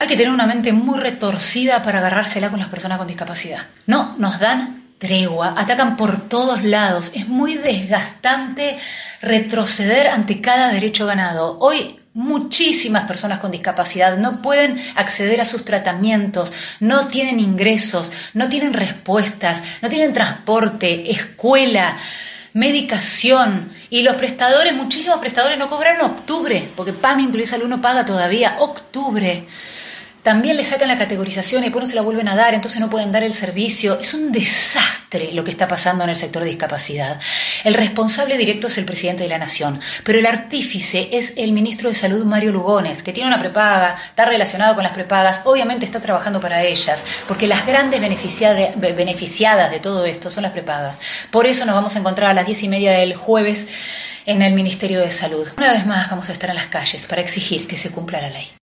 Hay que tener una mente muy retorcida para agarrársela con las personas con discapacidad. No, nos dan tregua, atacan por todos lados. Es muy desgastante retroceder ante cada derecho ganado. Hoy muchísimas personas con discapacidad no pueden acceder a sus tratamientos, no tienen ingresos, no tienen respuestas, no tienen transporte, escuela medicación y los prestadores, muchísimos prestadores no cobraron octubre, porque PAMI Incluir Salud no paga todavía octubre. También le sacan la categorización y después no se la vuelven a dar, entonces no pueden dar el servicio. Es un desastre lo que está pasando en el sector de discapacidad. El responsable directo es el presidente de la Nación, pero el artífice es el ministro de Salud, Mario Lugones, que tiene una prepaga, está relacionado con las prepagas, obviamente está trabajando para ellas, porque las grandes beneficiadas de todo esto son las prepagas. Por eso nos vamos a encontrar a las diez y media del jueves en el Ministerio de Salud. Una vez más vamos a estar en las calles para exigir que se cumpla la ley.